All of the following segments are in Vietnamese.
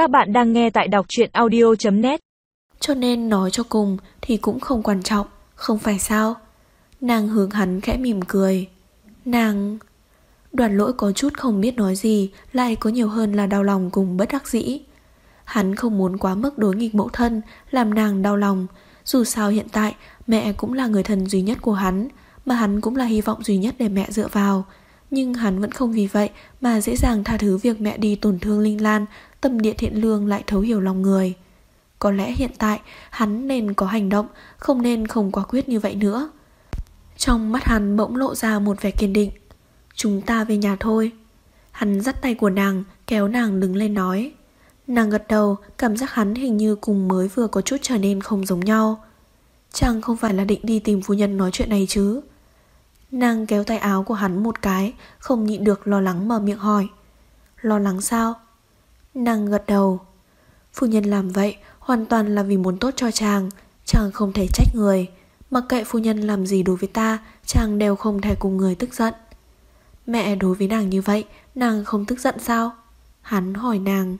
Các bạn đang nghe tại đọc truyện audio.net Cho nên nói cho cùng thì cũng không quan trọng, không phải sao? Nàng hướng hắn khẽ mỉm cười. Nàng... Đoàn lỗi có chút không biết nói gì, lại có nhiều hơn là đau lòng cùng bất đắc dĩ. Hắn không muốn quá mức đối nghịch mẫu thân, làm nàng đau lòng. Dù sao hiện tại, mẹ cũng là người thân duy nhất của hắn, mà hắn cũng là hy vọng duy nhất để mẹ dựa vào. Nhưng hắn vẫn không vì vậy mà dễ dàng tha thứ việc mẹ đi tổn thương Linh Lan, tâm địa thiện lương lại thấu hiểu lòng người. Có lẽ hiện tại hắn nên có hành động, không nên không quả quyết như vậy nữa. Trong mắt hắn bỗng lộ ra một vẻ kiên định. Chúng ta về nhà thôi. Hắn dắt tay của nàng, kéo nàng đứng lên nói. Nàng gật đầu, cảm giác hắn hình như cùng mới vừa có chút trở nên không giống nhau. Chàng không phải là định đi tìm phu nhân nói chuyện này chứ. Nàng kéo tay áo của hắn một cái, không nhịn được lo lắng mở miệng hỏi. Lo lắng sao? Nàng gật đầu. Phu nhân làm vậy hoàn toàn là vì muốn tốt cho chàng, chàng không thể trách người. Mặc kệ phu nhân làm gì đối với ta, chàng đều không thể cùng người tức giận. Mẹ đối với nàng như vậy, nàng không tức giận sao? Hắn hỏi nàng.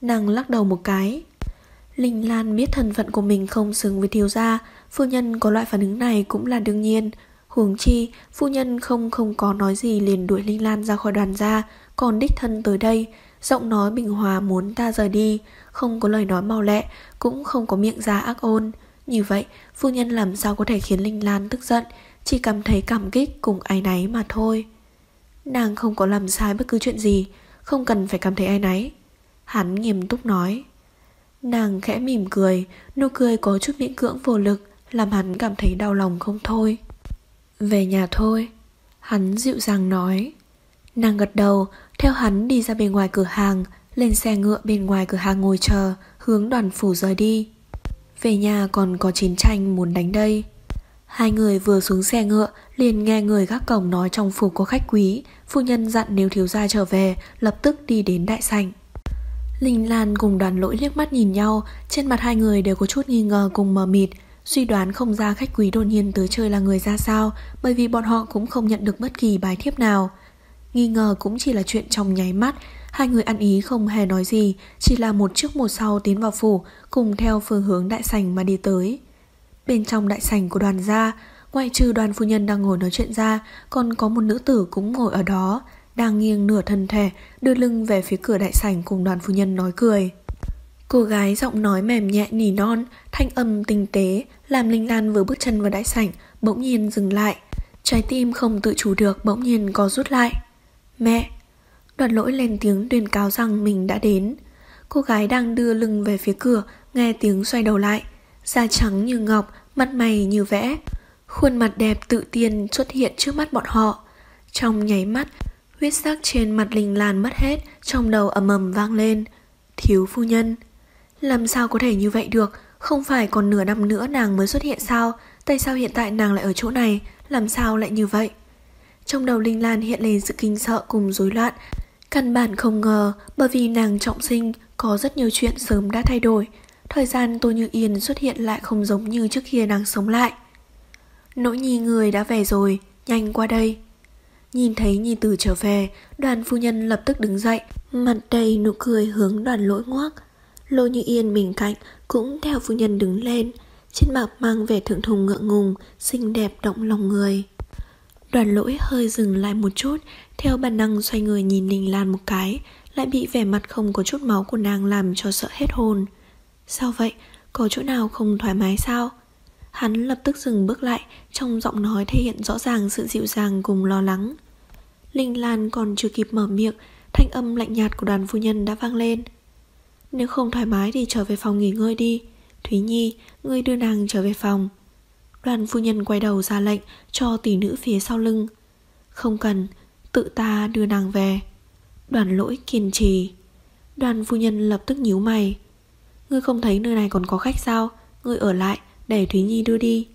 Nàng lắc đầu một cái. Linh Lan biết thân phận của mình không xứng với thiếu gia, phu nhân có loại phản ứng này cũng là đương nhiên. Huống chi, phu nhân không không có nói gì liền đuổi Linh Lan ra khỏi đoàn gia, còn đích thân tới đây, giọng nói bình hòa muốn ta rời đi, không có lời nói mau lẹ, cũng không có miệng ra ác ôn. Như vậy, phu nhân làm sao có thể khiến Linh Lan tức giận, chỉ cảm thấy cảm kích cùng ai náy mà thôi. Nàng không có làm sai bất cứ chuyện gì, không cần phải cảm thấy ai náy. Hắn nghiêm túc nói. Nàng khẽ mỉm cười, nụ cười có chút miễn cưỡng vô lực, làm hắn cảm thấy đau lòng không thôi. Về nhà thôi, hắn dịu dàng nói. Nàng gật đầu, theo hắn đi ra bên ngoài cửa hàng, lên xe ngựa bên ngoài cửa hàng ngồi chờ, hướng đoàn phủ rời đi. Về nhà còn có chiến tranh muốn đánh đây. Hai người vừa xuống xe ngựa, liền nghe người gác cổng nói trong phủ có khách quý, phu nhân dặn nếu thiếu gia trở về, lập tức đi đến đại sảnh. Linh Lan cùng đoàn lỗi liếc mắt nhìn nhau, trên mặt hai người đều có chút nghi ngờ cùng mờ mịt, suy đoán không ra khách quý đột nhiên tới chơi là người ra sao, bởi vì bọn họ cũng không nhận được bất kỳ bài thiếp nào. Nghi ngờ cũng chỉ là chuyện trong nháy mắt, hai người ăn ý không hề nói gì, chỉ là một trước một sau tiến vào phủ, cùng theo phương hướng đại sảnh mà đi tới. Bên trong đại sảnh của đoàn gia, ngoại trừ đoàn phu nhân đang ngồi nói chuyện ra, còn có một nữ tử cũng ngồi ở đó, đang nghiêng nửa thân thể, đưa lưng về phía cửa đại sảnh cùng đoàn phu nhân nói cười. Cô gái giọng nói mềm nhẹ nỉ non, thanh âm tinh tế, làm Linh Lan vừa bước chân vào đại sảnh, bỗng nhiên dừng lại. Trái tim không tự chủ được bỗng nhiên có rút lại. Mẹ! Đoàn lỗi lên tiếng tuyên cáo rằng mình đã đến. Cô gái đang đưa lưng về phía cửa, nghe tiếng xoay đầu lại. Da trắng như ngọc, mặt mày như vẽ. Khuôn mặt đẹp tự tiên xuất hiện trước mắt bọn họ. Trong nháy mắt, huyết sắc trên mặt Linh Lan mất hết, trong đầu ầm ầm vang lên. Thiếu phu nhân. Làm sao có thể như vậy được, không phải còn nửa năm nữa nàng mới xuất hiện sao, tại sao hiện tại nàng lại ở chỗ này, làm sao lại như vậy? Trong đầu Linh Lan hiện lên sự kinh sợ cùng rối loạn, căn bản không ngờ bởi vì nàng trọng sinh có rất nhiều chuyện sớm đã thay đổi. Thời gian Tô Như Yên xuất hiện lại không giống như trước kia nàng sống lại. Nỗi nhi người đã về rồi, nhanh qua đây. Nhìn thấy nhi tử trở về, đoàn phu nhân lập tức đứng dậy, mặt đầy nụ cười hướng đoàn lỗi ngoác. Lô Như Yên mình cạnh cũng theo phu nhân đứng lên, trên mặt mang vẻ thượng thùng ngượng ngùng, xinh đẹp động lòng người. Đoàn lỗi hơi dừng lại một chút, theo bản năng xoay người nhìn Ninh Lan một cái, lại bị vẻ mặt không có chút máu của nàng làm cho sợ hết hồn. Sao vậy? Có chỗ nào không thoải mái sao? Hắn lập tức dừng bước lại, trong giọng nói thể hiện rõ ràng sự dịu dàng cùng lo lắng. Linh Lan còn chưa kịp mở miệng, thanh âm lạnh nhạt của đoàn phu nhân đã vang lên. Nếu không thoải mái thì trở về phòng nghỉ ngơi đi. Thúy Nhi, ngươi đưa nàng trở về phòng. Đoàn phu nhân quay đầu ra lệnh cho tỷ nữ phía sau lưng. Không cần, tự ta đưa nàng về. Đoàn lỗi kiên trì. Đoàn phu nhân lập tức nhíu mày. Ngươi không thấy nơi này còn có khách sao? Ngươi ở lại, để Thúy Nhi đưa đi.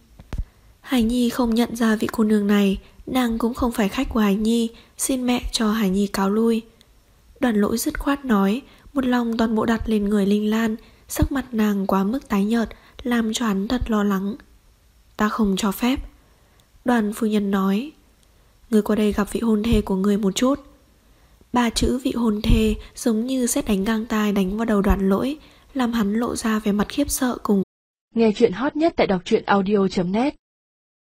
Hải Nhi không nhận ra vị cô nương này, nàng cũng không phải khách của Hải Nhi, xin mẹ cho Hải Nhi cáo lui. Đoàn lỗi dứt khoát nói, một lòng toàn bộ đặt lên người Linh Lan, sắc mặt nàng quá mức tái nhợt, làm cho hắn thật lo lắng. Ta không cho phép. Đoàn phu nhân nói, Người qua đây gặp vị hôn thê của người một chút. Ba chữ vị hôn thê giống như xét đánh ngang tai đánh vào đầu đoàn lỗi, làm hắn lộ ra vẻ mặt khiếp sợ cùng. Nghe chuyện hot nhất tại đọc truyện audio.net